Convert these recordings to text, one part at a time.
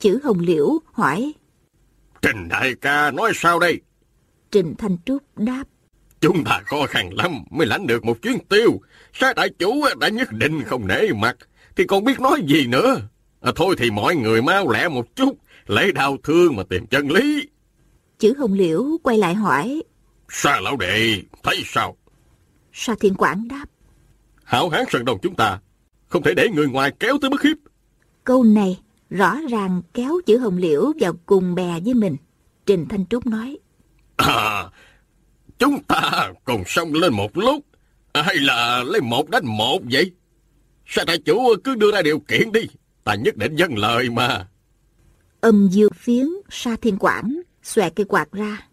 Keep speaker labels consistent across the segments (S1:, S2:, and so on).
S1: Chữ Hồng Liễu hỏi.
S2: Trình đại ca nói sao đây?
S1: Trình Thanh Trúc đáp.
S2: Chúng ta khó khăn lắm mới lãnh được một chuyến tiêu. Sa đại chủ đã nhất định không nể mặt. Thì còn biết nói gì nữa. À, thôi thì mọi người mau lẹ một chút. Lấy đau thương mà tìm chân lý.
S1: Chữ Hồng Liễu quay lại hỏi.
S2: Sa lão đệ, thấy sao?
S1: Sa Thiên Quảng đáp.
S2: Hảo hán Sơn Đông chúng ta, không thể để người ngoài kéo tới bức hiếp.
S1: Câu này rõ ràng kéo chữ Hồng Liễu vào cùng bè với mình. Trình Thanh Trúc nói.
S2: À, chúng ta cùng xông lên một lúc, hay là lấy một đánh một vậy? Sao đại chủ cứ đưa ra điều kiện đi, ta nhất định dân lời mà.
S1: Âm dương phiến, Sa Thiên Quảng, xòe cây quạt ra.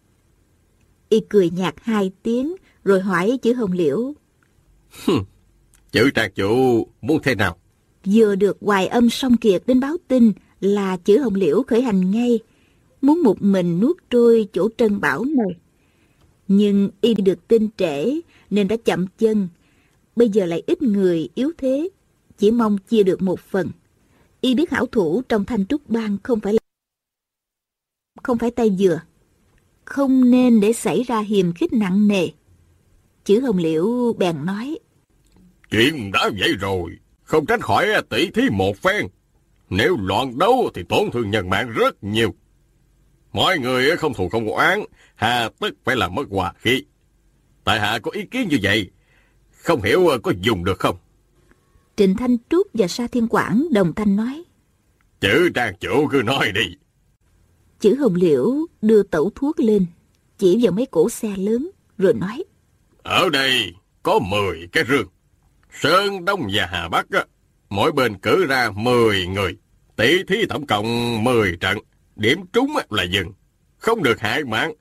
S1: Y cười nhạt hai tiếng, rồi hỏi chữ Hồng Liễu.
S2: chữ trạc chủ muốn thế nào?
S1: Vừa được Hoài Âm song kiệt đến báo tin là chữ Hồng Liễu khởi hành ngay, muốn một mình nuốt trôi chỗ trân bảo này. Nhưng y được tin trễ nên đã chậm chân, bây giờ lại ít người yếu thế, chỉ mong chia được một phần. Y biết hảo thủ trong thanh trúc bang không phải là không phải tay dừa không nên để xảy ra hiềm khích nặng nề. Chữ Hồng Liễu bèn nói.
S2: Chuyện đã vậy rồi, không tránh khỏi tỷ thí một phen. Nếu loạn đấu thì tổn thương nhân mạng rất nhiều. Mọi người không thù không oán, hà tất phải làm mất hòa khí. Tại hạ có ý kiến như vậy, không hiểu có dùng được không?
S1: Trình Thanh Trúc và Sa Thiên Quảng đồng thanh nói.
S2: Chữ trang chủ cứ nói đi.
S1: Chữ Hồng Liễu đưa tẩu thuốc lên, chỉ vào mấy cổ xe lớn, rồi nói.
S2: Ở đây có 10 cái rương. Sơn Đông và Hà Bắc, á, mỗi bên cử ra 10 người. Tỷ thí tổng cộng 10 trận. Điểm trúng là dừng. Không được hại mạng.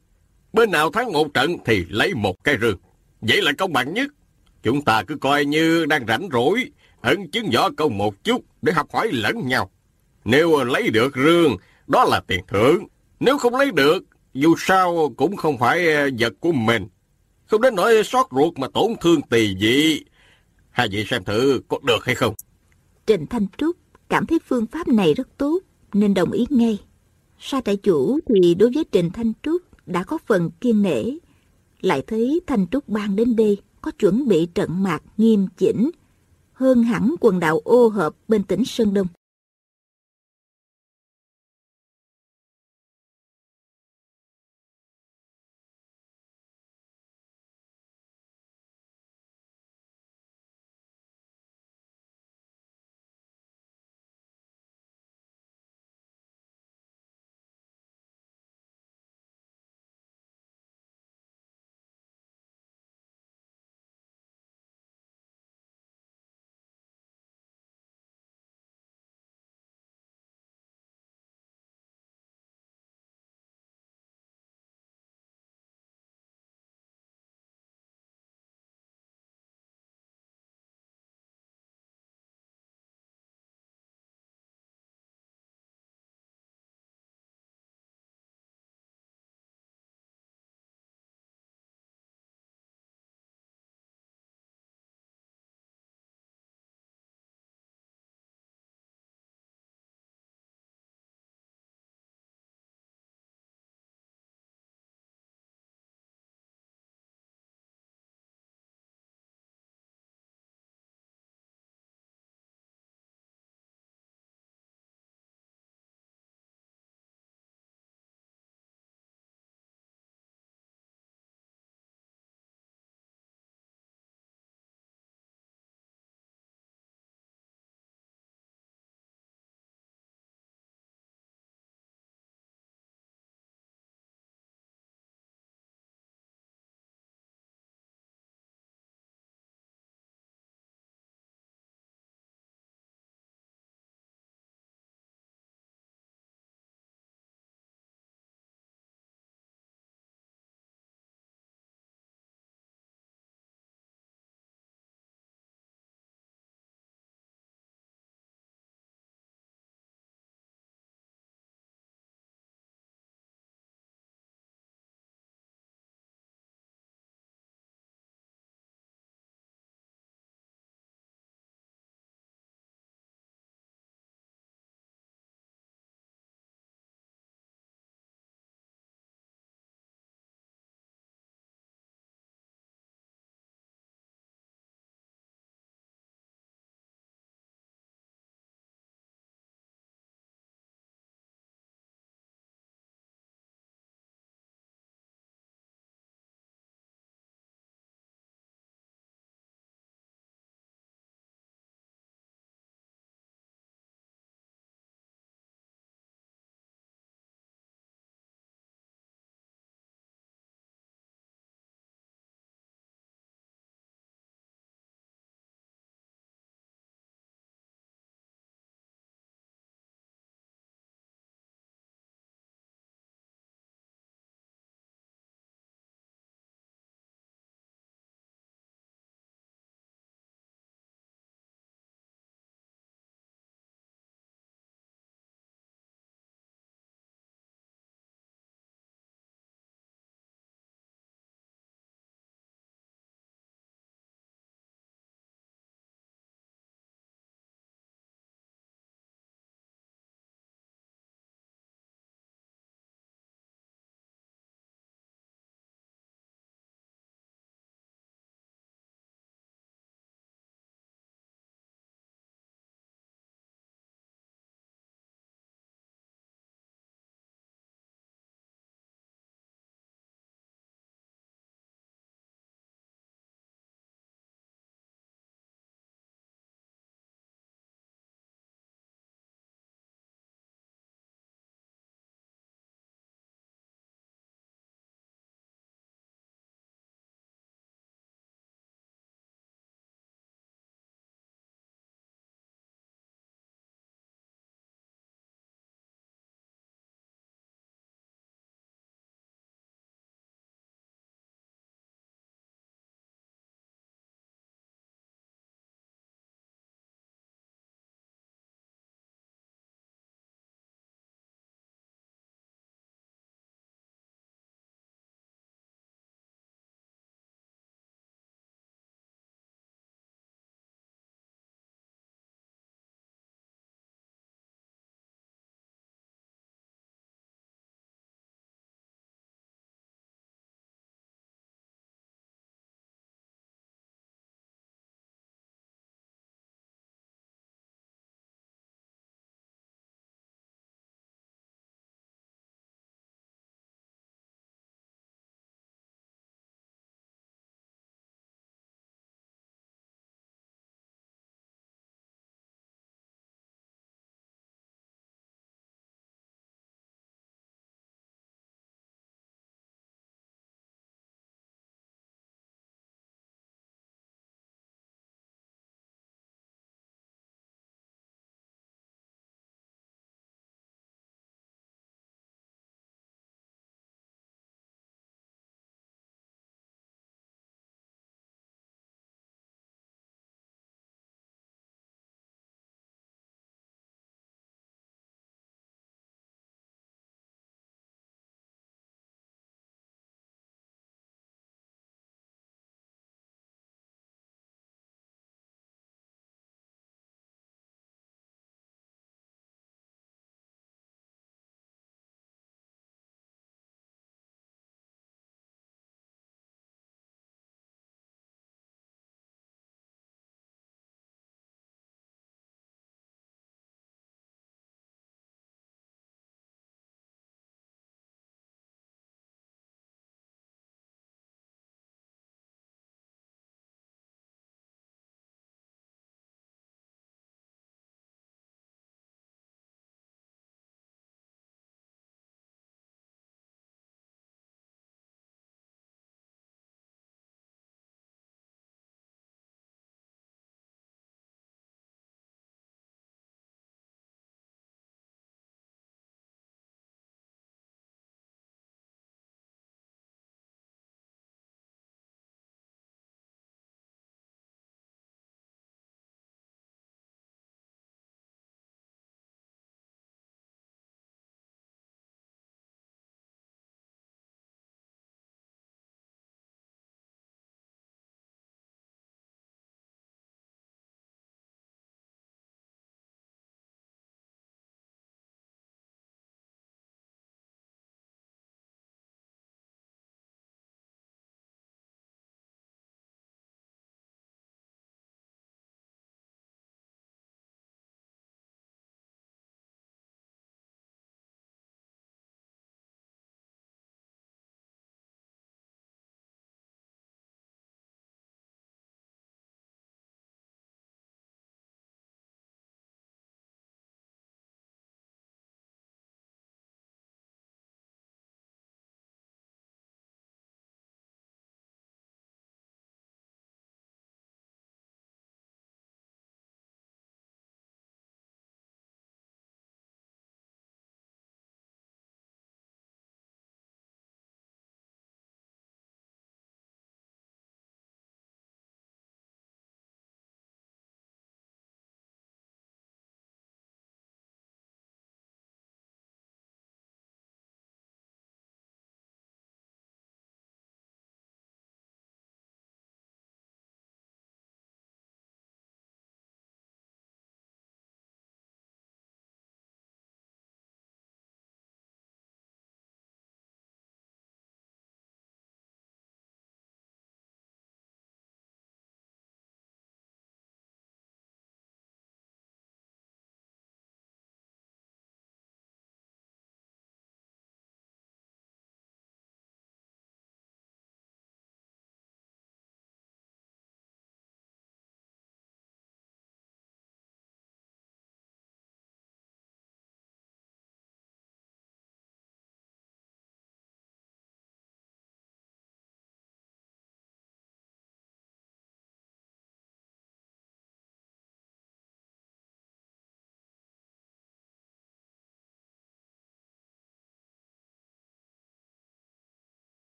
S2: Bên nào thắng một trận thì lấy một cái rương. Vậy là công bằng nhất. Chúng ta cứ coi như đang rảnh rỗi, ẩn chứng võ công một chút để học hỏi lẫn nhau. Nếu lấy được rương, đó là tiền thưởng. Nếu không lấy được, dù sao cũng không phải vật của mình. Không đến nỗi sót ruột mà tổn thương tỳ dị. Hai vị xem thử có được hay không?
S1: Trịnh Thanh Trúc cảm thấy phương pháp này rất tốt, nên đồng ý ngay. Sa trại chủ thì đối với Trịnh Thanh Trúc đã có phần kiên nể. Lại thấy Thanh Trúc ban đến đây, có chuẩn bị trận mạc nghiêm chỉnh, hơn hẳn quần đạo ô hợp bên tỉnh Sơn Đông.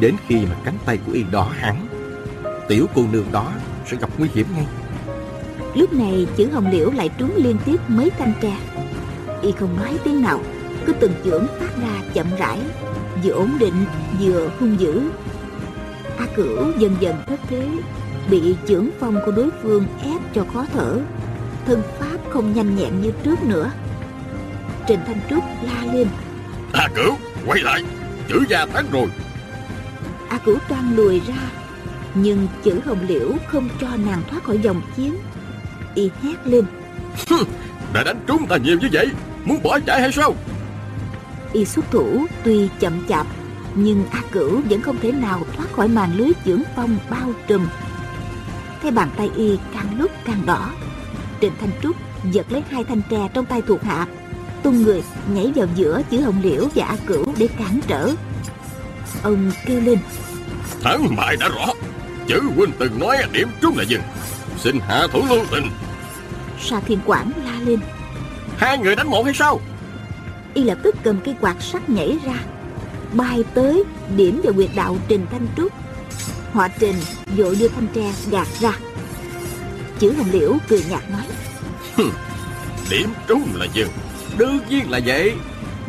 S2: Đến khi mà cánh tay của y đỏ hẳn, tiểu cô nương đó sẽ gặp nguy hiểm ngay.
S1: Lúc này chữ hồng liễu lại trúng liên tiếp mấy thanh tre. Y không nói tiếng nào, cứ từng chưởng phát ra chậm rãi, vừa ổn định vừa hung dữ. A Cửu dần dần thất thế, bị chưởng phong của đối phương ép cho khó thở, thân pháp không nhanh nhẹn như trước nữa. Trình Thanh Trúc la lên.
S2: A Cửu, quay lại, chữ gia thắng rồi.
S1: A Cửu toan lùi ra, nhưng chữ hồng liễu không cho nàng thoát khỏi dòng chiến. Y hét lên.
S2: Đã đánh trúng ta nhiều như vậy muốn bỏ chạy hay sao?
S1: Y xuất thủ tuy chậm chạp nhưng a cửu vẫn không thể nào thoát khỏi màn lưới dưỡng phong bao trùm. Thấy bàn tay y càng lúc càng đỏ. Trịnh thanh trúc giật lấy hai thanh tre trong tay thuộc hạ tung người nhảy vào giữa chữ hồng liễu và a cửu để cản trở ông kêu lên.
S2: Thắng bại đã rõ. Chữ huynh từng nói điểm trúng là dừng. Xin hạ thủ lưu tình.
S1: Sa Thiên Quảng la lên.
S2: Hai người đánh một hay sao?
S1: Y lập tức cầm cây quạt sắt nhảy ra Bay tới điểm vào quyệt đạo Trình Thanh Trúc. Họ Trình vội đưa thanh tre gạt ra. Chữ Hồng Liễu cười nhạt nói
S2: Điểm trúng là dừng. Đương nhiên là vậy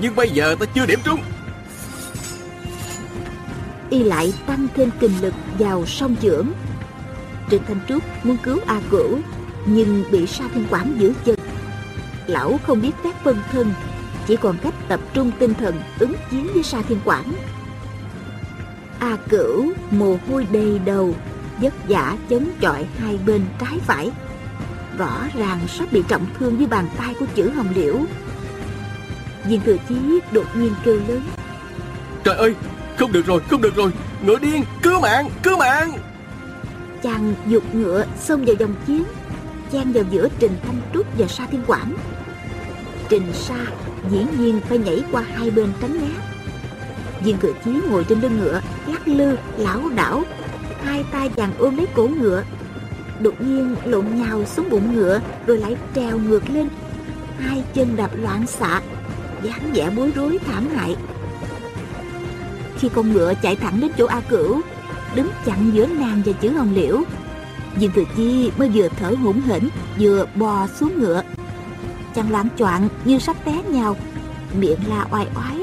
S2: Nhưng bây giờ ta chưa điểm trúng
S1: Y lại tăng thêm kinh lực vào song trưởng. Trịnh Thanh Trúc muốn cứu A Cửu nhưng bị sa thiên quản giữ chân. Lão không biết phép phân thân, chỉ còn cách tập trung tinh thần ứng chiến với sa thiên quản a cửu mồ hôi đầy đầu, vất vả chống chọi hai bên trái phải. Rõ ràng sắp bị trọng thương với bàn tay của chữ hồng liễu. Viên thừa chí đột nhiên kêu lớn.
S2: Trời ơi không được rồi không được rồi ngựa điên cứu mạng cứu mạng
S1: chàng dục ngựa xông vào dòng chiến chen vào giữa Trình Thanh Trúc và Sa Thiên Quảng. Trình Sa dĩ nhiên phải nhảy qua hai bên tránh né. Viên cự chí ngồi trên lưng ngựa, lắc lư, lão đảo, hai tay chàng ôm lấy cổ ngựa. Đột nhiên lộn nhào xuống bụng ngựa rồi lại trèo ngược lên. Hai chân đạp loạn xạ, dáng vẻ bối rối thảm hại. Khi con ngựa chạy thẳng đến chỗ A Cửu, đứng chặn giữa nàng và chữ hồng liễu. Diên Thừa Chi mới vừa thở hổn hển Vừa bò xuống ngựa. Chàng loạn choạng như sắp té nhau Miệng la oai oái.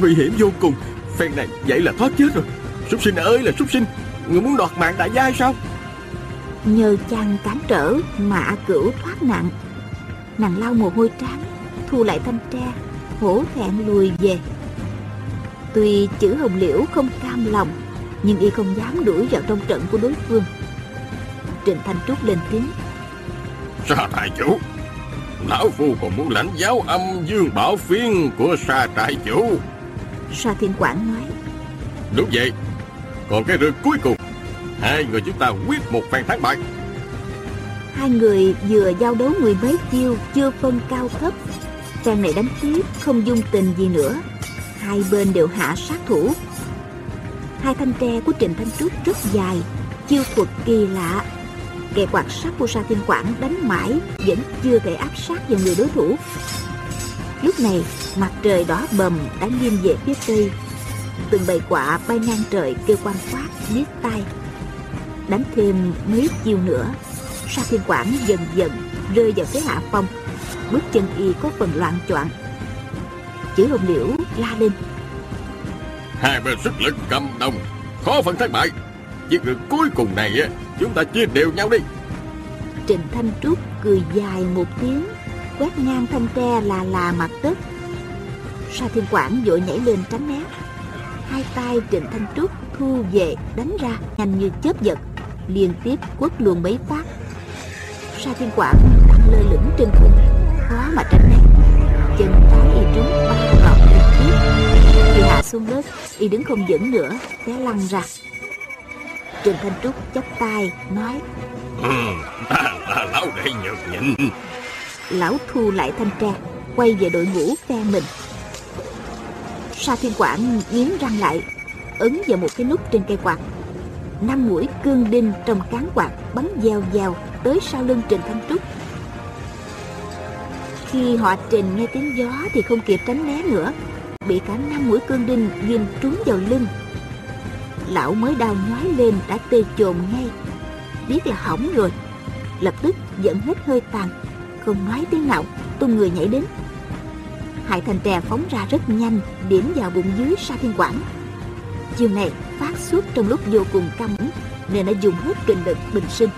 S2: Nguy hiểm vô cùng. Phen này vậy là thoát chết rồi. Súc sinh ơi là súc sinh Người muốn đoạt mạng đại gia sao?
S1: Nhờ chàng cản trở mà cửu thoát nạn. Nàng lau mồ hôi trán Thu lại thanh tre Hổ thẹn lùi về Tuy chữ hồng liễu không cam lòng nhưng y không dám đuổi vào trong trận của đối phương. Trịnh thanh trúc lên tiếng.
S2: Sa trại chủ lão phu còn muốn lãnh giáo âm dương bảo phiên của sa trại chủ.
S1: Sa thiên quảng nói.
S2: Đúng vậy còn cái rượt cuối cùng hai người chúng ta quyết một phen thắng bại.
S1: Hai người vừa giao đấu mười mấy chiêu chưa phân cao thấp. Phen này đánh tiếp không dung tình gì nữa hai bên đều hạ sát thủ hai thanh tre của Trịnh Thanh Trúc rất dài, chiêu thuật kỳ lạ. Kẻ quạt sát của Sa Thiên Quảng đánh mãi vẫn chưa thể áp sát vào người đối thủ. Lúc này, mặt trời đỏ bầm đã nghiêng về phía tây. Từng bầy quạ bay ngang trời kêu quan quát, biết tay. Đánh thêm mấy chiêu nữa, Sa Thiên Quảng dần dần rơi vào thế hạ phong. Bước chân y có phần loạn choạng. Chữ hồng liễu la lên.
S2: Hai bên sức lực cầm đồng Khó phân thất bại. Việc ngược cuối cùng này á Chúng ta chia đều nhau đi.
S1: Trịnh Thanh Trúc cười dài một tiếng Quét ngang thanh tre là là mặt đất. Sa Thiên Quảng vội nhảy lên tránh né. Hai tay Trịnh Thanh Trúc thu về đánh ra Nhanh như chớp giật Liên tiếp quất luôn mấy phát. Sa Thiên Quảng lơ lửng trên không Khó mà tránh né. Chân trái y trúng ba khi hạ xuống đất y đứng không vững nữa té lăn ra. Trần thanh trúc chắp tay nói
S2: ừ, lão đệ nhược nhịn.
S1: Lão thu lại thanh tre quay về đội ngũ phe mình. Sa thiên quảng nghiến răng lại ấn vào một cái nút trên cây quạt. Năm mũi cương đinh trong cán quạt bắn gieo gieo tới sau lưng trình thanh trúc. Khi họ trình nghe tiếng gió thì không kịp tránh né nữa bị cả năm mũi cương đinh ghim trúng vào lưng. Lão mới đau nhói lên đã tê chồn ngay. Biết là hỏng rồi. Lập tức dẫn hết hơi tàn, không nói tiếng nào, tung người nhảy đến. Hải thành trè phóng ra rất nhanh, điểm vào bụng dưới sa thiên quảng. Chiều này phát xuất trong lúc vô cùng căng nên đã dùng hết kinh lực bình sinh.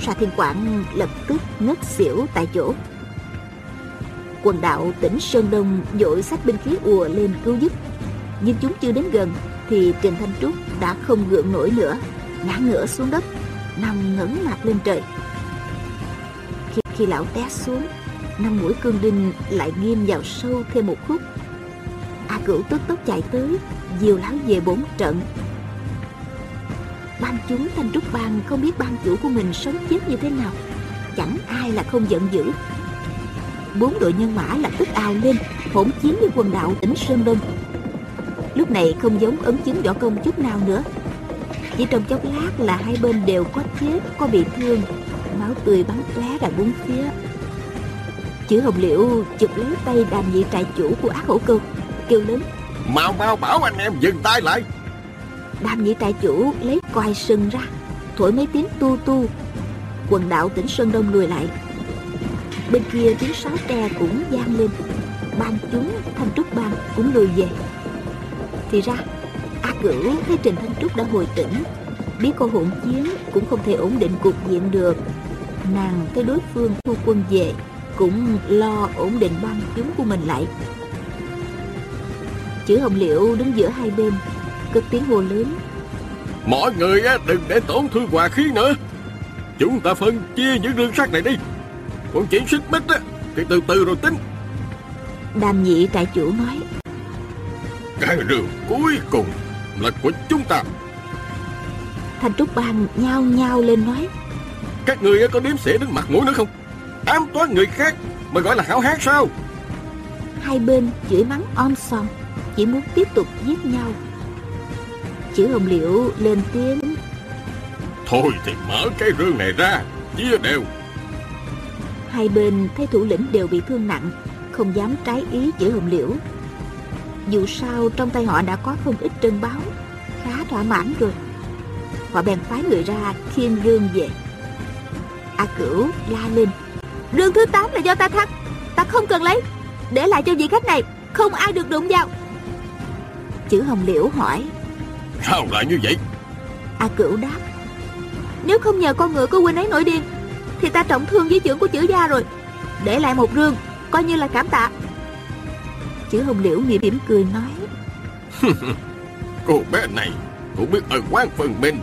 S1: Sa thiên quảng lập tức ngất xỉu tại chỗ quần đạo tỉnh sơn đông dội sách binh khí ùa lên cứu giúp. Nhưng chúng chưa đến gần thì trình thanh trúc đã không gượng nổi nữa ngã ngửa xuống đất nằm ngẩng mặt lên trời. Khi, khi lão té xuống năm mũi cương đinh lại nghiêm vào sâu thêm một khúc. A cửu tức tốc chạy tới diều lão về bốn trận. Ban chúng thanh trúc bang không biết ban chủ của mình sống chết như thế nào chẳng ai là không giận dữ bốn đội nhân mã lập tức ào lên hỗn chiến với quần đạo tỉnh sơn đông. Lúc này không giống ấn chứng võ công chút nào nữa. Chỉ trong chốc lát là hai bên đều có chết có bị thương. Máu tươi bắn tóe ra bốn phía. Chữ hồng liễu chụp lấy tay đàm nhị trại chủ của ác hổ câu kêu lớn.
S2: Mau mau bảo anh em dừng tay lại.
S1: Đàm nhị trại chủ lấy quai sừng ra thổi mấy tiếng tu tu. Quần đạo tỉnh sơn đông lùi lại bên kia tiếng sáo tre cũng vang lên. Ban chúng, thanh trúc ban cũng lùi về. Thì ra, a cửu thấy trình thanh trúc đã hồi tỉnh, biết cô hỗn chiến cũng không thể ổn định cục diện được. Nàng thấy đối phương thu quân về cũng lo ổn định ban chúng của mình lại. Chữ hồng liễu đứng giữa hai bên, cất tiếng hô lớn.
S2: Mọi người đừng để tổn thương hòa khí nữa. Chúng ta phân chia những rương sắt này đi còn chuyện xích mích thì từ từ rồi tính.
S1: Đàm nhị trại chủ nói.
S2: Cái rương cuối cùng là của chúng ta.
S1: Thanh trúc bang nhao nhao lên nói.
S2: Các người có đếm xỉa đến mặt mũi nữa không? Ám toán người khác mà gọi là hảo hán sao?
S1: Hai bên chửi mắng om sòm chỉ muốn tiếp tục giết nhau. Chữ hồng liễu lên tiếng.
S2: Thôi thì mở cái rương này ra chia đều
S1: hai bên thấy thủ lĩnh đều bị thương nặng không dám trái ý chữ hồng liễu. Dù sao trong tay họ đã có không ít trân báo khá thỏa mãn rồi. Họ bèn phái người ra khiêng rương về. A cửu la lên rương thứ 8 là do ta thắng ta không cần lấy để lại cho vị khách này không ai được đụng vào. Chữ hồng liễu hỏi.
S2: Sao lại như vậy?
S1: A cửu đáp. Nếu không nhờ con ngựa của huynh ấy nổi điên thì ta trọng thương với trưởng của chữ gia rồi. Để lại một rương coi như là cảm tạ. Chữ hồng liễu mỉm mỉm cười nói.
S2: Cô bé này cũng biết ơn quan phần mình.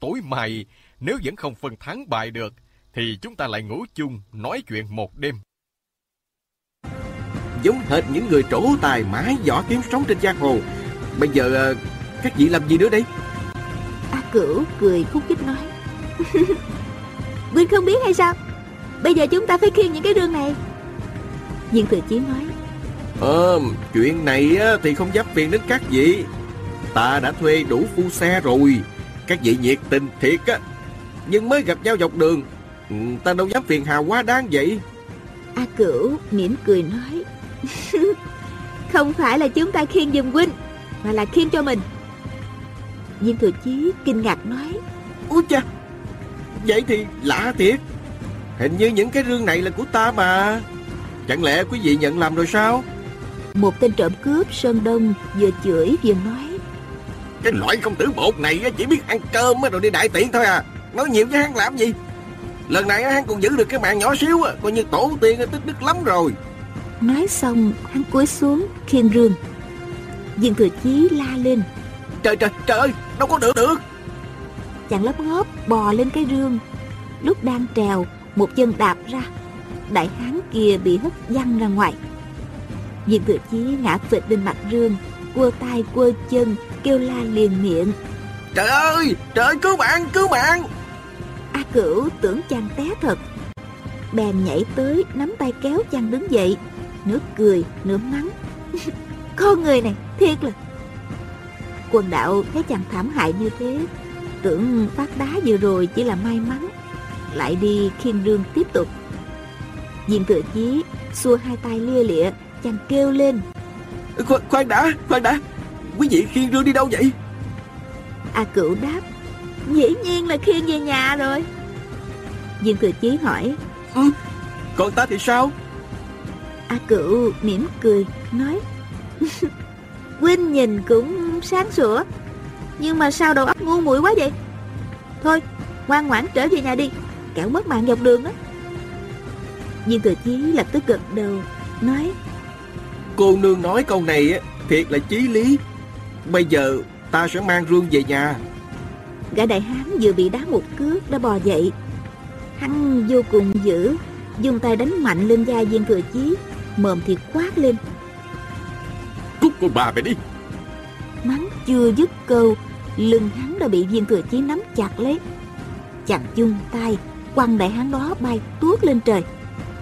S3: Tối mai nếu vẫn không phân thắng bại được thì chúng ta lại ngủ chung nói chuyện một đêm.
S2: Giống hệt những người trổ tài mãi võ kiếm sống trên giang hồ. Bây giờ uh, các vị làm gì nữa đây?
S1: A cửu cười khúc khích nói Quynh không biết hay sao? Bây giờ chúng ta phải khiêng những cái rương này. Viên thừa chí nói
S2: Ờ chuyện này thì không dám phiền đến các vị. Ta đã thuê đủ phu xe rồi Các vị nhiệt tình thiệt á. Nhưng mới gặp nhau dọc đường ừ, Ta đâu dám phiền hà quá đáng vậy.
S1: A Cửu mỉm cười nói Không phải là chúng ta khiêng giùm huynh Mà là khiêng cho mình. Viên thừa chí kinh ngạc nói
S2: Úi cha Vậy thì lạ thiệt. Hình như những cái rương này là của ta mà. Chẳng lẽ quý vị nhận làm rồi sao?
S1: Một tên trộm cướp Sơn Đông Vừa chửi vừa nói.
S2: Cái loại công tử bột này chỉ biết ăn cơm rồi đi đại tiện thôi à. Nói nhiều với hắn làm gì? Lần này hắn còn giữ được cái mạng nhỏ xíu Coi như tổ tiên tích đức lắm rồi.
S1: Nói xong hắn cúi xuống khiêng rương. Dương Thừa Chí la lên.
S2: Trời trời trời ơi Đâu có được được
S1: chàng lấp ngóp bò lên cái rương. Lúc đang trèo một chân đạp ra. Đại hán kia bị hất văng ra ngoài. Viên thừa chí ngã phịch lên mặt rương quơ tay quơ chân kêu la liền miệng.
S2: Trời ơi! Trời cứu bạn cứu bạn
S1: a cửu tưởng chàng té thật. Bèn nhảy tới nắm tay kéo chàng đứng dậy. Nửa cười nửa mắng. Con người này thiệt là. Quần đạo thấy chàng thảm hại như thế tưởng phát đá vừa rồi chỉ là may mắn. Lại đi khiên đương tiếp tục. Viên thừa chí xua hai tay lia lịa chàng kêu lên.
S4: Kho, khoan đã, khoan đã. Quý vị khiêng rương đi đâu vậy?
S1: A Cửu đáp Dĩ nhiên là khiêng về nhà rồi. Dương Thừa Chí hỏi
S4: ừ, Còn ta thì sao?
S1: A Cửu mỉm cười Nói Huynh nhìn cũng sáng sủa Nhưng mà sao đầu óc ngu muội quá vậy? Thôi ngoan ngoãn trở về nhà đi. Kẻo mất mạng dọc đường đó Dương Thừa Chí lập tức gật đầu Nói
S4: Cô nương nói câu này thiệt là chí lý. Bây giờ ta sẽ mang rương về nhà.
S1: Gã đại hán vừa bị đá một cước đã bò dậy. Hắn vô cùng dữ Dùng tay đánh mạnh lên da viên thừa chí Mồm thì quát lên.
S2: Cút con bà về đi
S1: chưa dứt câu, Lưng hắn đã bị viên thừa chí nắm chặt lấy. Chàng chung tay, Quăng đại hán đó bay tuốt lên trời,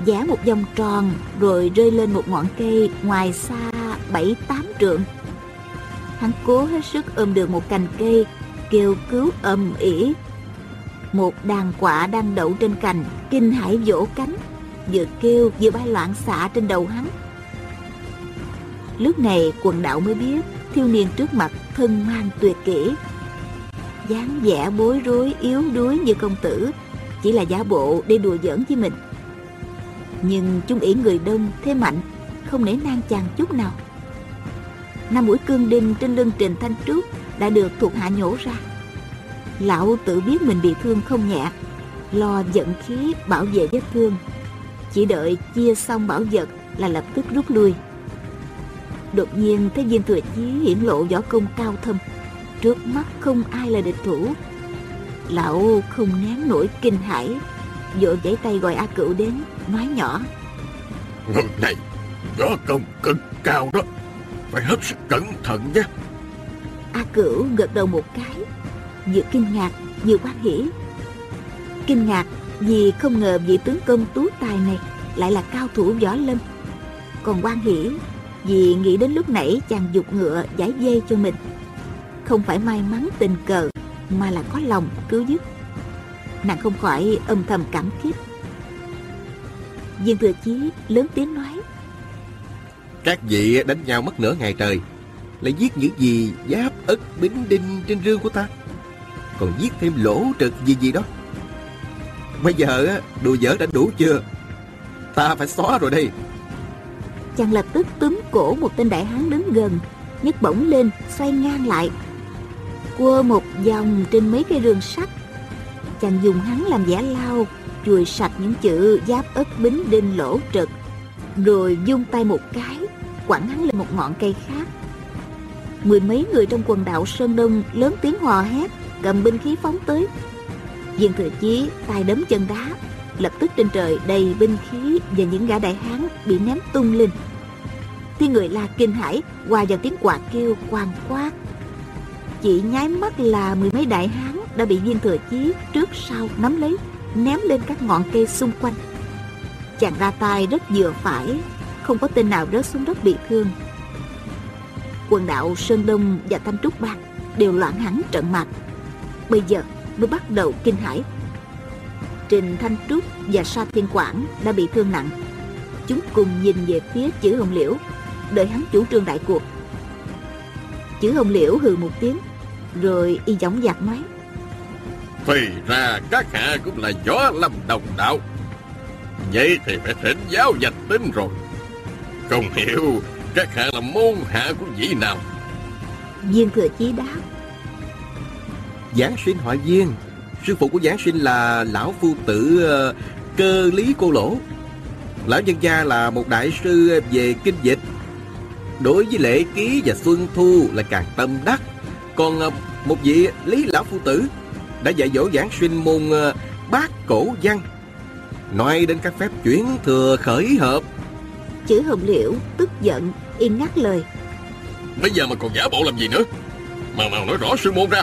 S1: vẽ một vòng tròn Rồi rơi lên một ngọn cây Ngoài xa bảy tám trượng. Hắn cố hết sức ôm được một cành cây, Kêu cứu ầm ỉ Một đàn quạ đang đậu trên cành, Kinh hãi vỗ cánh, Vừa kêu vừa bay loạn xạ trên đầu hắn. Lúc này quần đạo mới biết Thiếu niên trước mặt thân mang tuyệt kỹ dáng vẻ bối rối yếu đuối như công tử Chỉ là giả bộ để đùa giỡn với mình Nhưng chúng ý người đông thế mạnh Không nể nang chàng chút nào năm mũi cương đinh trên lưng Trình Thanh trước đã được thuộc hạ nhổ ra. Lão tự biết mình bị thương không nhẹ, lo giận khí bảo vệ vết thương. Chỉ đợi chia xong bảo vật là lập tức rút lui. Đột nhiên thấy viên thừa chí hiển lộ võ công cao thâm, trước mắt không ai là địch thủ. Lão không nén nổi kinh hãi, vội giãy tay gọi A Cửu đến, nói nhỏ.
S2: Người này, võ công cực cao đó. Phải hết sức cẩn thận nhé.
S1: A Cửu gật đầu một cái Vừa kinh ngạc vừa quan hỉ. Kinh ngạc vì không ngờ vị tướng công tú tài này Lại là cao thủ võ lâm. Còn quan hỉ vì nghĩ đến lúc nãy chàng dục ngựa giải dây cho mình. Không phải may mắn tình cờ, Mà là có lòng cứu giúp. Nàng không khỏi âm thầm cảm kích. Viên thừa chí lớn tiếng nói,
S4: các vị đánh nhau mất nửa ngày trời, Lại giết những gì giáp ất bính đinh trên rương của ta. Còn giết thêm lỗ trực gì gì đó. Bây giờ đùa dở đã đủ chưa? Ta phải xóa rồi đây.
S1: Chàng lập tức túm cổ một tên đại hán đứng gần, nhấc bổng lên, xoay ngang lại. Quơ một vòng trên mấy cây rương sắt. Chàng dùng hắn làm giả lao, Chùi sạch những chữ giáp ớt bính đinh lỗ trực, Rồi dung tay một cái, quẳng hắn lên một ngọn cây khác. Mười mấy người trong quần đạo sơn đông lớn tiếng hò hét, cầm binh khí phóng tới. Viên thừa chí tay đấm chân đá lập tức trên trời đầy binh khí và những gã đại hán bị ném tung lên. Tiếng người la kinh hãi hòa vào tiếng quạt kêu quang quát. Chỉ nháy mắt là mười mấy đại hán đã bị viên thừa chí trước sau nắm lấy, ném lên các ngọn cây xung quanh. Chàng ra tay rất vừa phải, không có tên nào rớt xuống đất bị thương. Quần đạo sơn đông và thanh trúc bang đều loạn hẳn trận mạch. bây giờ mới bắt đầu kinh hãi trình thanh trúc và sa thiên quảng đã bị thương nặng. Chúng cùng nhìn về phía chữ hồng liễu đợi hắn chủ trương đại cuộc. Chữ hồng liễu hừ một tiếng rồi y giọng giặc nói.
S2: Thì ra các hạ cũng là gió lâm đồng đạo. Vậy thì phải thỉnh giáo danh tính rồi. Không hiểu Các hạ là môn hạ của vị nào.
S1: Viên thừa chí đáp.
S4: Giáng sinh họ Viên Sư phụ của Giáng sinh là Lão Phu Tử uh, Cơ Lý Cô Lỗ. Lão nhân gia là một đại sư về kinh dịch. Đối với lễ ký và xuân thu là càng tâm đắc. Còn uh, một vị Lý Lão Phu Tử Đã dạy dỗ Giáng sinh môn uh, bát cổ văn. Nói đến các phép chuyển thừa khởi hợp.
S1: Chữ hồng liễu tức giận Yên ngắt lời.
S2: Bây giờ mà còn giả bộ làm gì nữa? Mà mau nói rõ sư môn ra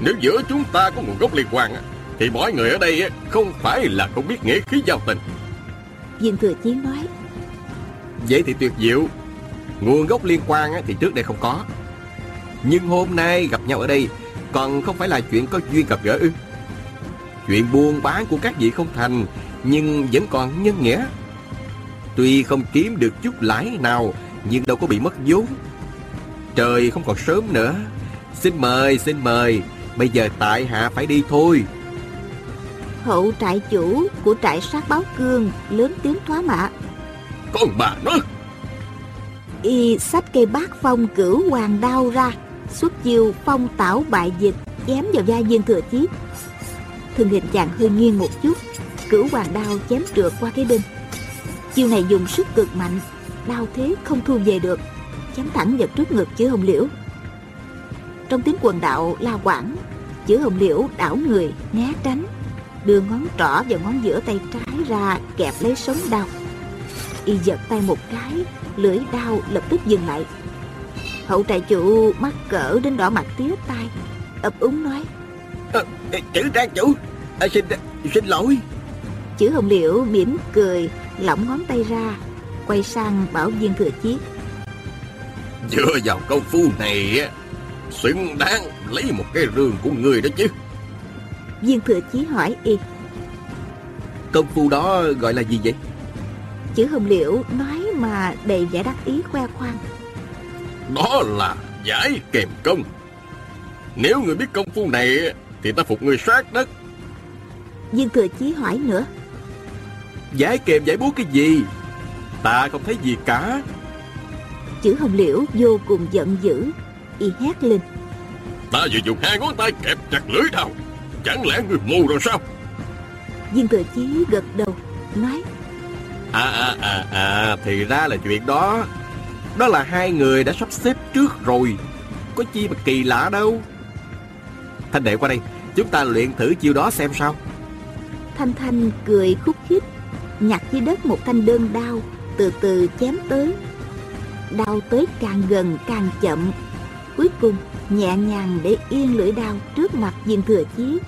S2: Nếu giữa chúng ta có nguồn gốc liên quan Thì mọi người ở đây không phải là không biết nghĩa khí giao tình.
S1: Viên thừa chí nói
S4: Vậy thì tuyệt diệu. Nguồn gốc liên quan thì trước đây không có. Nhưng hôm nay gặp nhau ở đây Còn không phải là chuyện có duyên gặp gỡ ư. Chuyện buôn bán của các vị không thành Nhưng vẫn còn nhân nghĩa. Tuy không kiếm được chút lãi nào Nhưng đâu có bị mất vốn. Trời không còn sớm nữa. Xin mời, xin mời Bây giờ tại hạ phải đi thôi
S1: Hậu trại chủ của trại sát báo cương lớn tiếng thoá mạ.
S2: Con bà nó!
S1: Y xách cây bát phong cửu hoàng đao ra, xuất chiêu phong tảo bại dịch, chém vào vai viên thừa chí. Thân hình chàng hơi nghiêng một chút, cửu hoàng đao chém trượt qua cái đinh. Chiêu này dùng sức cực mạnh, đao thế không thu về được, chém thẳng vào trước ngực chữ hồng liễu. Trong tiếng quần đạo la quảng, chữ hồng liễu đảo người né tránh. Đưa ngón trỏ và ngón giữa tay trái ra kẹp lấy sống đao y giật tay một cái lưỡi đao lập tức dừng lại. Hậu trại chủ mắc cỡ đến đỏ mặt tía tai ấp úng nói
S4: à, chữ trang chủ à, xin xin lỗi.
S1: Chữ hồng liễu mỉm cười lỏng ngón tay ra quay sang bảo viên thừa chí.
S2: Dựa vào công phu này xứng đáng lấy một cái rương của người đó chứ.
S1: Viên thừa chí hỏi y
S4: Công phu đó gọi là gì vậy?
S1: Chữ hồng liễu nói mà đầy vẻ đắc ý khoe khoang.
S2: Đó là giải kèm công. Nếu người biết công phu này Thì ta phục người sát đất.
S1: Viên thừa chí hỏi nữa
S4: Giải kèm giải búa cái gì? Ta không thấy gì cả.
S1: Chữ hồng liễu vô cùng giận dữ Y hét lên.
S2: Ta vừa dùng hai ngón tay kẹp chặt lưỡi đao Chẳng lẽ người mù rồi sao?
S1: Viên thừa chí gật đầu Nói
S4: À à à à Thì ra là chuyện đó. Đó là hai người đã sắp xếp trước rồi. Có chi mà kỳ lạ đâu. Thanh đệ qua đây Chúng ta luyện thử chiêu đó xem sao.
S1: Thanh Thanh cười khúc khích Nhặt dưới đất một thanh đơn đao Từ từ chém tới. Đao tới càng gần càng chậm Cuối cùng nhẹ nhàng để yên lưỡi đao trước mặt viên thừa chí.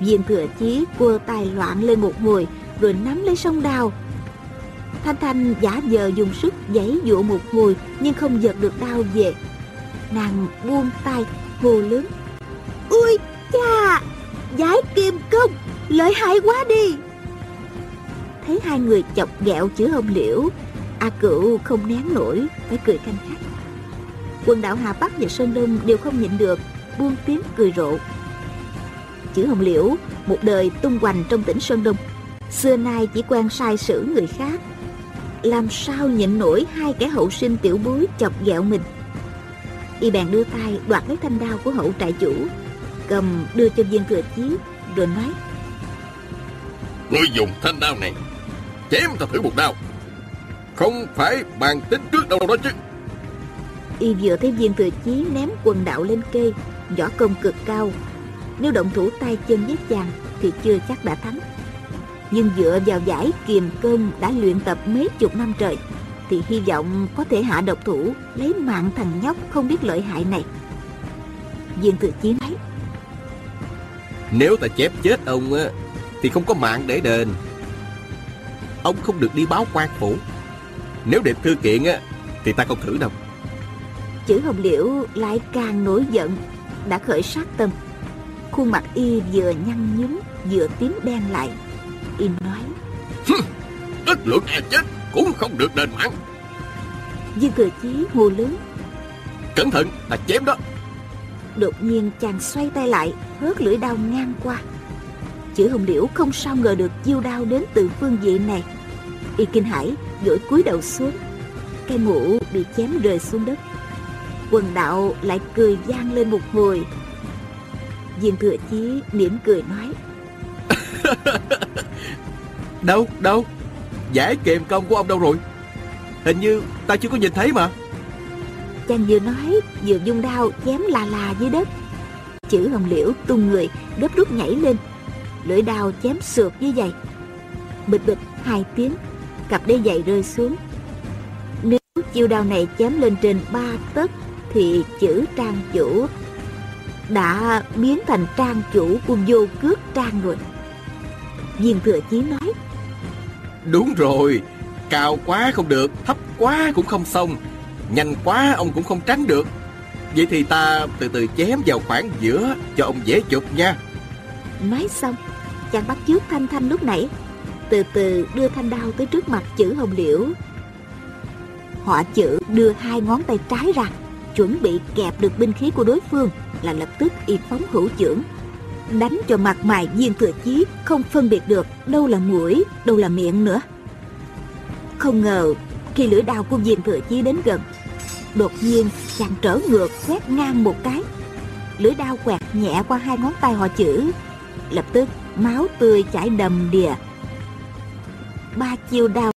S1: Viên thừa chí cua tay loạn lên một hồi, rồi nắm lấy sông đao. Thanh thanh giả vờ dùng sức giãy dụa một hồi, nhưng không giật được đao về. Nàng buông tay hồ lớn. Ui cha! Giải kim công lợi hại quá đi! Thấy hai người chọc ghẹo chữ hồng liễu, a cựu không nén nổi, phải cười canh khách quần đảo hà bắc và sơn đông đều không nhịn được, buông tiếng cười rộ. Chữ hồng liễu, một đời tung hoành trong tỉnh sơn đông. Xưa nay chỉ quen sai sử người khác. Làm sao nhịn nổi hai kẻ hậu sinh tiểu bối chọc ghẹo mình? Y bèn đưa tay đoạt lấy thanh đao của hậu trại chủ, cầm đưa cho viên thừa chí rồi nói,
S2: ngươi dùng thanh đao này chém ta thử một đao. Không phải bàn tính trước đâu đó chứ
S1: y vừa thấy viên thừa chí ném quần đạo lên kê, võ công cực cao. Nếu động thủ tay chân với chàng thì chưa chắc đã thắng. Nhưng dựa vào giải kiềm cơn đã luyện tập mấy chục năm trời thì hy vọng có thể hạ độc thủ, lấy mạng thằng nhóc không biết lợi hại này. Viên thừa chí nói,
S4: nếu ta chép chết ông á, thì không có mạng để đền. Ông không được đi báo quan phủ. Nếu đẹp thư kiện á, thì ta không thử đâu
S1: chữ hồng liễu lại càng nổi giận đã khởi sát tâm. Khuôn mặt y vừa nhăn nhúm vừa tím đen lại. Y nói
S2: đất lượng e chết cũng không được đền mạng.
S1: Viên thừa chí hô lớn
S2: cẩn thận là chém đó.
S1: đột nhiên chàng xoay tay lại hớt lưỡi đao ngang qua. Chữ hồng liễu không sao ngờ được chiêu đao đến từ phương diện này. Y kinh hãi vội cúi đầu xuống. Cây mũ bị chém rơi xuống đất quần đạo lại cười vang lên một hồi. Viên thừa chí mỉm cười nói
S4: đâu đâu giải kèm công của ông đâu rồi? Hình như ta chưa có nhìn thấy mà.
S1: Chàng vừa nói vừa dung đao chém là là dưới đất. Chữ hồng liễu tung người gấp rút nhảy lên. Lưỡi đao chém sượt dưới giày bịch bịch hai tiếng cặp đế giày rơi xuống. Nếu chiêu đao này chém lên trên ba tấc thì chữ trang chủ đã biến thành trang chủ của vô cước trang rồi. Viên thừa chí nói
S4: đúng rồi cao quá không được thấp quá cũng không xong nhanh quá ông cũng không tránh được. Vậy thì ta từ từ chém vào khoảng giữa cho ông dễ chụp nha.
S1: Nói xong chàng bắt chước thanh thanh lúc nãy từ từ đưa thanh đao tới trước mặt chữ hồng liễu. Họ chữ đưa hai ngón tay trái ra, chuẩn bị kẹp được binh khí của đối phương là lập tức y phóng hữu trưởng. Đánh cho mặt mày viên thừa chí không phân biệt được đâu là mũi, đâu là miệng nữa. Không ngờ, khi lưỡi đao của viên thừa chí đến gần, đột nhiên chàng trở ngược quét ngang một cái. Lưỡi đao quẹt nhẹ qua hai ngón tay họ chữ, lập tức máu tươi chảy đầm đìa. Ba chiêu đao